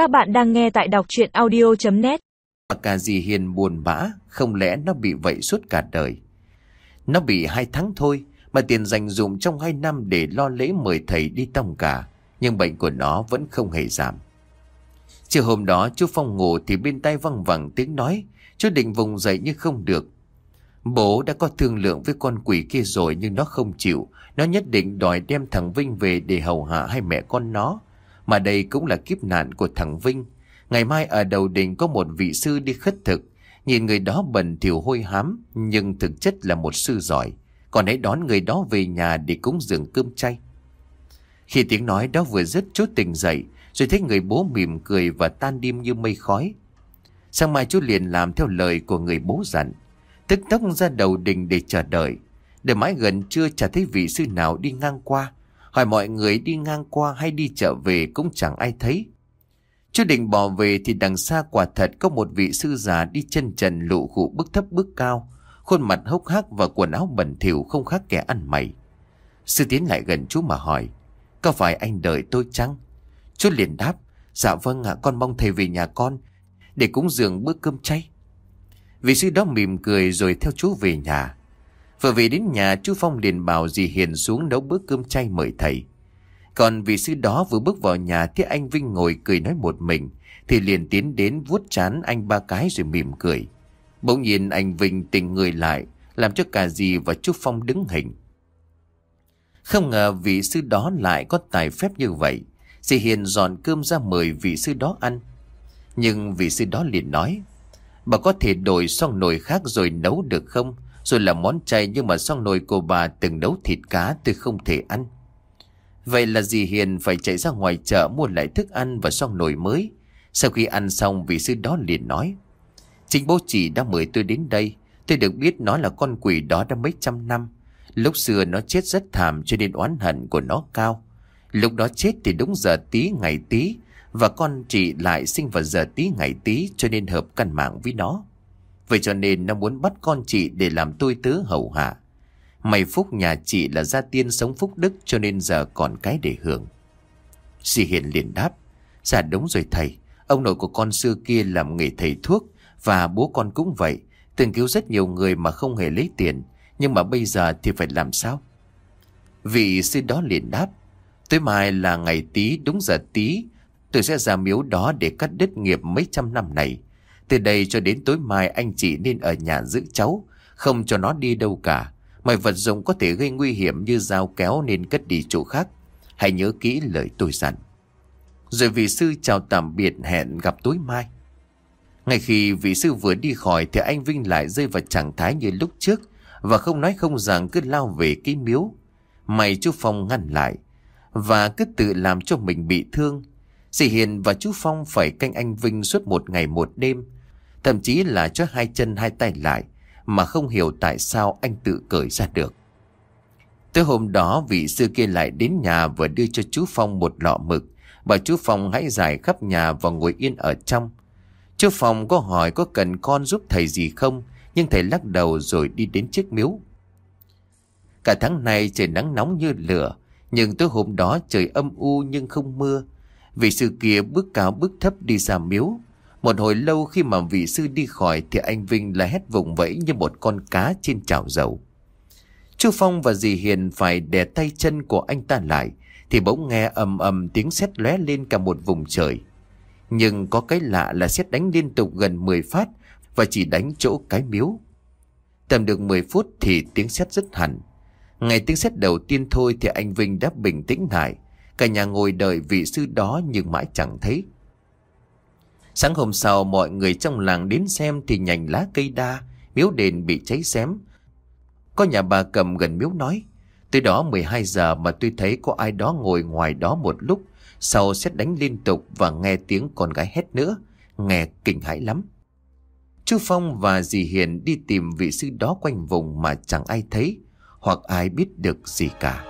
Các bạn đang nghe tại đọc chuyện audio.net cả dì Hiền buồn bã, không lẽ nó bị vậy suốt cả đời. Nó bị hai tháng thôi, mà tiền dành dụng trong hai năm để lo lễ mời thầy đi tông cả, nhưng bệnh của nó vẫn không hề giảm. Chiều hôm đó chú Phong ngủ thì bên tay văng vẳng tiếng nói, chú định vùng dậy nhưng không được. Bố đã có thương lượng với con quỷ kia rồi nhưng nó không chịu, nó nhất định đòi đem thằng Vinh về để hầu hạ hai mẹ con nó. Mà đây cũng là kiếp nạn của thằng Vinh. Ngày mai ở đầu đình có một vị sư đi khất thực. Nhìn người đó bẩn thỉu hôi hám, nhưng thực chất là một sư giỏi. Còn hãy đón người đó về nhà để cúng dường cơm chay. Khi tiếng nói đó vừa dứt chú tỉnh dậy, rồi thấy người bố mỉm cười và tan đêm như mây khói. Sáng mai chú liền làm theo lời của người bố dặn. Tức tốc ra đầu đình để chờ đợi. Để mãi gần trưa chả thấy vị sư nào đi ngang qua. Hỏi mọi người đi ngang qua hay đi chợ về cũng chẳng ai thấy. chưa định bỏ về thì đằng xa quả thật có một vị sư già đi chân trần lụ khụ bước thấp bước cao. Khuôn mặt hốc hác và quần áo bẩn thỉu không khác kẻ ăn mày. Sư tiến lại gần chú mà hỏi. Có phải anh đợi tôi chăng? Chú liền đáp. Dạ vâng ạ, con mong thầy về nhà con. Để cúng dường bữa cơm chay. Vị sư đó mỉm cười rồi theo chú về nhà. Vừa về đến nhà chú Phong liền bảo dì Hiền xuống nấu bữa cơm chay mời thầy. Còn vị sư đó vừa bước vào nhà, thấy anh Vinh ngồi cười nói một mình, thì liền tiến đến vuốt chán anh ba cái rồi mỉm cười. Bỗng nhiên anh Vinh tỉnh người lại, làm cho cả dì và chú Phong đứng hình. Không ngờ vị sư đó lại có tài phép như vậy. Dì Hiền dọn cơm ra mời vị sư đó ăn. Nhưng vị sư đó liền nói, Bà có thể đổi xong nồi khác rồi nấu được không? Rồi là món chay nhưng mà xong nồi của bà từng nấu thịt cá tôi không thể ăn. Vậy là dì Hiền phải chạy ra ngoài chợ mua lại thức ăn và xong nồi mới. Sau khi ăn xong, vị sư đó liền nói. Chính bố chỉ đã mời tôi đến đây. Tôi được biết nó là con quỷ đó đã mấy trăm năm. Lúc xưa nó chết rất thảm cho nên oán hận của nó cao. Lúc đó chết thì đúng giờ tí ngày tí và con chị lại sinh vào giờ tí ngày tí cho nên hợp căn mạng với nó. Vậy cho nên nó muốn bắt con chị để làm tôi tớ hậu hạ. May phúc nhà chị là gia tiên sống phúc đức, cho nên giờ còn cái để hưởng. Dì Hiền liền đáp. Dạ đúng rồi thầy. Ông nội của con xưa kia làm nghề thầy thuốc, và bố con cũng vậy. Từng cứu rất nhiều người mà không hề lấy tiền. Nhưng mà bây giờ thì phải làm sao? Vị sư đó liền đáp. Tối mai là ngày tí đúng giờ tí Tôi sẽ ra miếu đó để cắt đứt nghiệp mấy trăm năm này. Từ đây cho đến tối mai anh chị nên ở nhà giữ cháu, không cho nó đi đâu cả. Mọi vật dụng có thể gây nguy hiểm như dao kéo nên cất đi chỗ khác. Hãy nhớ kỹ lời tôi dặn. Rồi vị sư chào tạm biệt hẹn gặp tối mai. Ngay khi vị sư vừa đi khỏi thì anh Vinh lại rơi vào trạng thái như lúc trước và không nói không rằng cứ lao về cái miếu. Mày chú Phong ngăn lại và cứ tự làm cho mình bị thương Dì Hiền và chú Phong phải canh anh Vinh suốt một ngày một đêm. Thậm chí là cho hai chân hai tay lại mà không hiểu tại sao anh tự cởi ra được. Tới hôm đó vị sư kia lại đến nhà và đưa cho chú Phong một lọ mực. Bảo chú Phong hãy giải khắp nhà và ngồi yên ở trong. Chú Phong có hỏi có cần con giúp thầy gì không, nhưng thầy lắc đầu rồi đi đến chiếc miếu. Cả tháng này trời nắng nóng như lửa, nhưng tối hôm đó trời âm u nhưng không mưa. Vị sư kia bước cao bước thấp đi ra miếu. Một hồi lâu khi mà vị sư đi khỏi thì anh Vinh lại hét vùng vẫy như một con cá trên chảo dầu. Chu Phong và dì Hiền phải đè tay chân của anh ta lại, thì bỗng nghe ầm ầm tiếng sét lóe lên cả một vùng trời. Nhưng có cái lạ là sét đánh liên tục gần 10 phát và chỉ đánh chỗ cái miếu. Tầm được 10 phút thì tiếng sét rất hẳn. Ngày tiếng sét đầu tiên thôi thì anh Vinh đã bình tĩnh lại Cả nhà ngồi đợi vị sư đó nhưng mãi chẳng thấy. Sáng hôm sau mọi người trong làng đến xem thì nhành lá cây đa, miếu đền bị cháy xém. Có nhà bà cầm gần miếu nói, tới đó 12 giờ mà tôi thấy có ai đó ngồi ngoài đó một lúc, sau xét đánh liên tục và nghe tiếng con gái hét nữa, nghe kinh hãi lắm. Chú Phong và dì Hiền đi tìm vị sư đó quanh vùng mà chẳng ai thấy, hoặc ai biết được gì cả.